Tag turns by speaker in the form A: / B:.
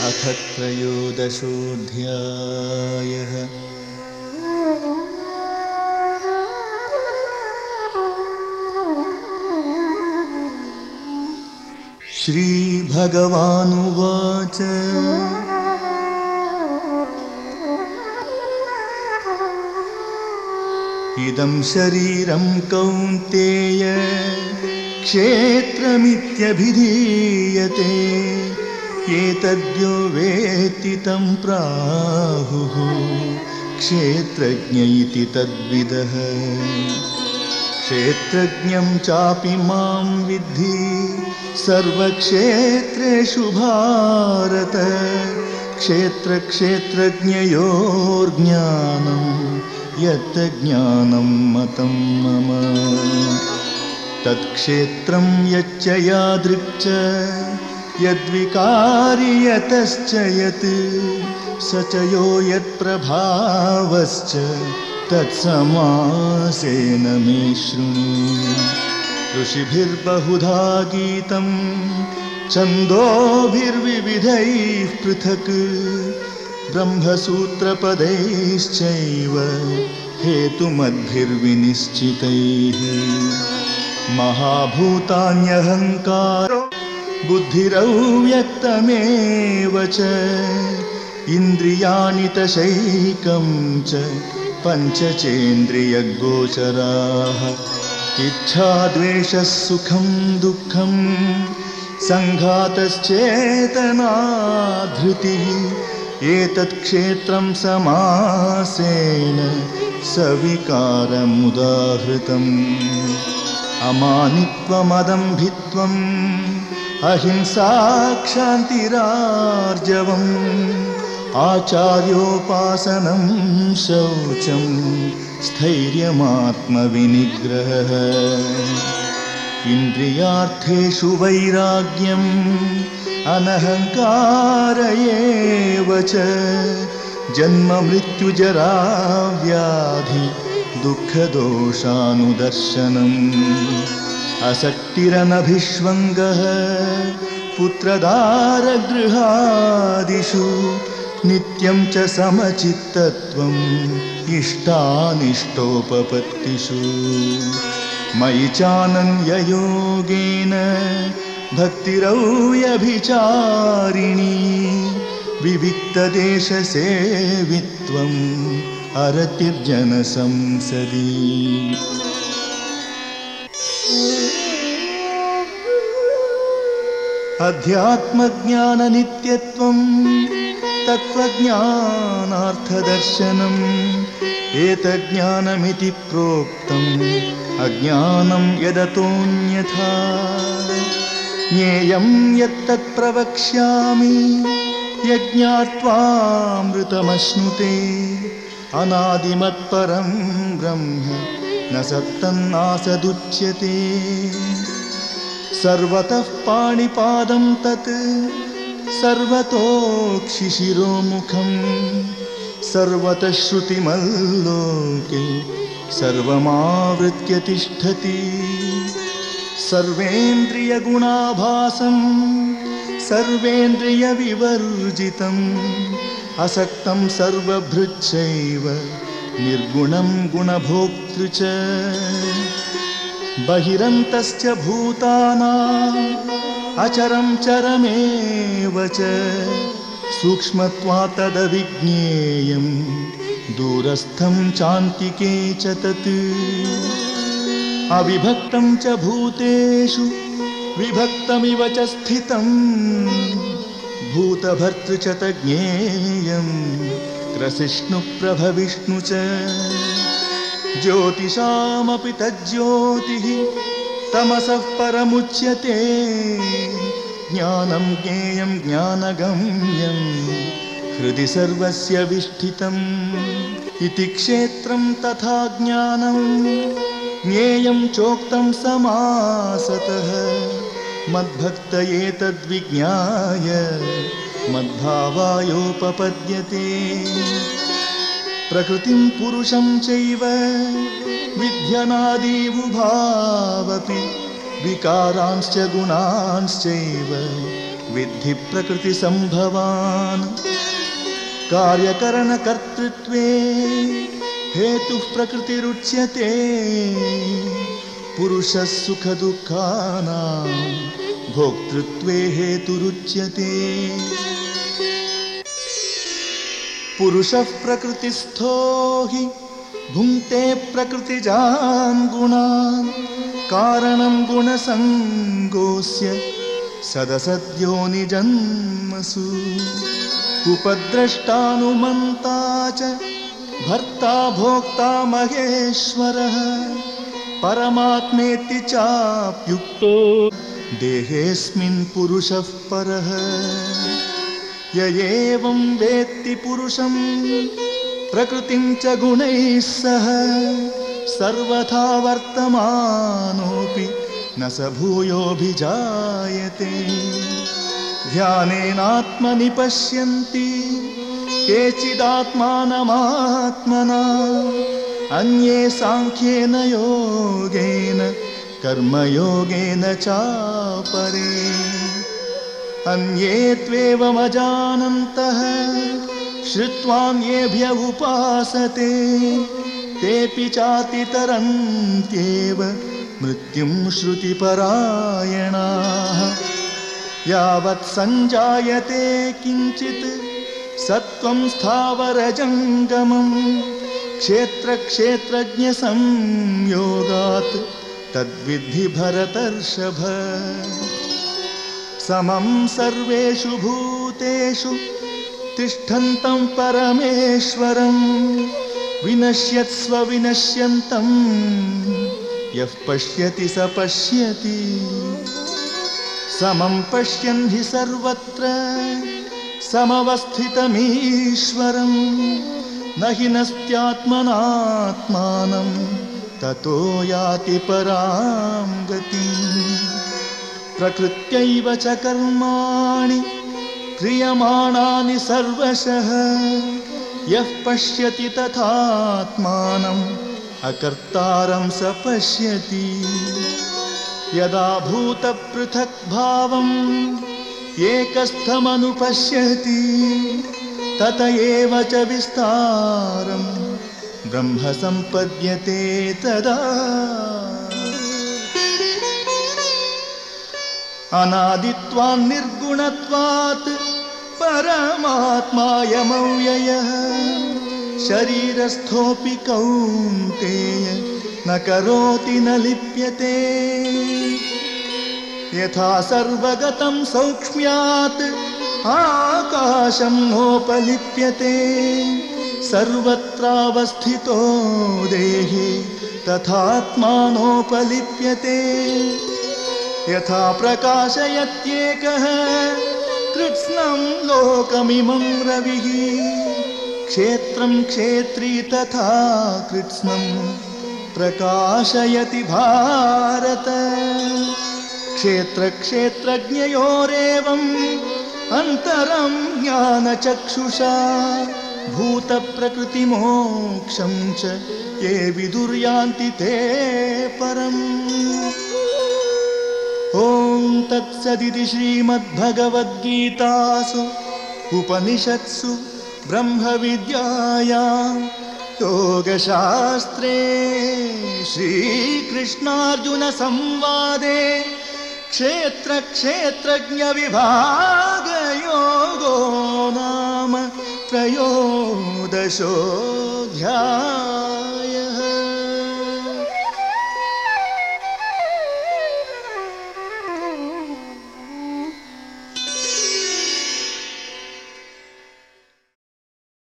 A: अथ त्रयोदशोऽध्यायः। श्रीभगवानुवाच। इदं शरीरं कौन्तेय क्षेत्रमित्यभिधीयते। एतद्यो वेत्ति तं प्राहुः क्षेत्रज्ञ इति तद्विदः। क्षेत्रज्ञं चापि मां विद्धि सर्वक्षेत्रेषु भारत। क्षेत्रक्षेत्रज्ञयोर्ज्ञानं यत् ज्ञानं मतं मम। तत्क्षेत्रं यच्च यादृक् च यद्विकारि यतश्च यत्, स च यो यत्प्रभावश्च तत्समासेन मे शृणु। ऋषिभिर्बहुधा गीतं, छन्दोभिर्विविधैः पृथक्, ब्रह्मसूत्रपदैश्चैव हेतुमद्भिर्विनिश्चितैः। महाभूतान्यहङ्कारो बुद्धिरव्यक्तमेव च इन्द्रियाणि दशैकं च पञ्चचेन्द्रियगोचराः इच्छा द्वेषः सुखं दुःखं सङ्घातश्चेतना धृतिः एतत् क्षेत्रं समासेन सविकारमुदाहृतम् अमानित्वमदम्भित्वम् अहिंसा क्षान्तिरार्जवम् आचार्योपासनं शौचं स्थैर्यमात्मविनिग्रहः। इन्द्रियार्थेषु वैराग्यम् अनहङ्कार एव च जन्ममृत्युजराव्याधि दुःखदोषानुदर्शनम् असक्तिरनभिष्वङ्गः पुत्रदारगृहादिषु नित्यं च समचित्तत्वम् इष्टानिष्टोपपत्तिषु। मयि चानन्ययोगेन भक्तिरव्यभिचारिणी विविक्तदेशसेवित्वम् अरतिर्जनसंसदि। अध्यात्मज्ञाननित्यत्वं तत्त्वज्ञानार्थदर्शनम् एतज्ज्ञानमिति प्रोक्तम् अज्ञानं यदतोऽन्यथा। ज्ञेयं यत्तत् प्रवक्ष्यामि यज्ञात्वामृतमश्नुते अनादिमत्परं ब्रह्म न सत्तन्नासदुच्यते सर्वतः पाणिपादं तत् सर्वतोक्षिशिरोमुखम् सर्वतः श्रुतिमल्लोके सर्वमावृत्य तिष्ठति सर्वेन्द्रियगुणाभासं सर्वेन्द्रियविवर्जितम् असक्तं सर्वभृच्छैव निर्गुणं गुणभोक्तृ च बहिरन्तश्च भूतानाम् अचरं चरमेव च सूक्ष्मत्वा तदविज्ञेयं दूरस्थं तत् अविभक्तं च भूतेषु विभक्तमिव च स्थितं भूतभर्तृ च तज्ञेयं च ज्योतिषामपि तज्ज्योतिः तमसः परमुच्यते। ज्ञानं ज्ञेयं ज्ञानगम्यं हृदि सर्वस्य विष्ठितम् तथा ज्ञानं। ज्ञेयं चोक्तं समासतः। मद्भक्त मद्भावायोपपद्यते। प्रकृतिं पुरुषं चैव विध्यनादीवुभावपि विकारांश्च गुणांश्चैव विद्धि प्रकृतिसम्भवान्। कार्यकरणकर्तृत्वे हेतुः पुरुषः सुखदुःखानां भोक्तृत्वे हेतुरुच्यते। पुरुषः प्रकृतिस्थो हि भुङ्क्ते प्रकृतिजान् गुणान्। कारणं गुणसङ्गोऽस्य सदसद्यो निजन्मसु उपद्रष्टानुमन्ता च भर्ता भोक्ता महेश्वरः। परमात्मेति चाप्युक्तो देहेऽस्मिन् पुरुषः परः। य एवं वेत्ति पुरुषं प्रकृतिं च गुणैः सह सर्वथा वर्तमानोऽपि न स भूयोऽभिजायते। ध्यानेनात्मनि पश्यन्ति, केचिदात्मानमात्मना, अन्ये साङ्ख्येन योगेन, कर्मयोगेन चापरे। अन्ये त्वेवमजानन्तः श्रुत्वान्येभ्य उपासते, तेऽपि चातितरन्त्येव मृत्युं श्रुतिपरायणाः। यावत् सञ्जायते किञ्चित्, सत्त्वं स्थावरजङ्गमं। क्षेत्रक्षेत्रज्ञसंयोगात् तद्विद्धि भरतर्षभ। समं सर्वेषु भूतेषु तिष्ठन्तं परमेश्वरं। विनश्यत्स्व विनश्यन्तं यः पश्यति स पश्यति। समं पश्यन् हि सर्वत्र समवस्थितमीश्वरं। न हि नस्त्यात्मनात्मानं, ततो याति परां गतिम्। प्रकृत्यैव च कर्माणि क्रियमाणानि सर्वशः। यः पश्यति तथात्मानम्, अकर्तारं स पश्यति। यदा एकस्थमनुपश्यति, तत एव च विस्तारं ब्रह्म सम्पद्यते तदा। अनादित्वान् निर्गुणत्वात् परमात्मायमव्ययः शरीरस्थोऽपि कौन्तेय, न करोति न लिप्यते। यथा सर्वगतं सौक्ष्म्यात् आकाशं नोपलिप्यते। सर्वत्रावस्थितो देहे तथात्मानोपलिप्यते यथा प्रकाशयत्येकः कृत्स्नं लोकमिमं रविः। क्षेत्रं क्षेत्री तथा कृत्स्नं प्रकाशयति भारत। क्षेत्रक्षेत्रज्ञयोरेवम् अन्तरं ज्ञानचक्षुषा, भूतप्रकृतिमोक्षं च ये विदुर्यान्ति ते परम्। ॐ तत्सदिति श्रीमद्भगवद्गीतासु उपनिषत्सु ब्रह्मविद्यायां योगशास्त्रे श्रीकृष्णार्जुनसंवादे क्षेत्रक्षेत्रज्ञविभागयोगो नाम त्रयोदशोऽध्यायः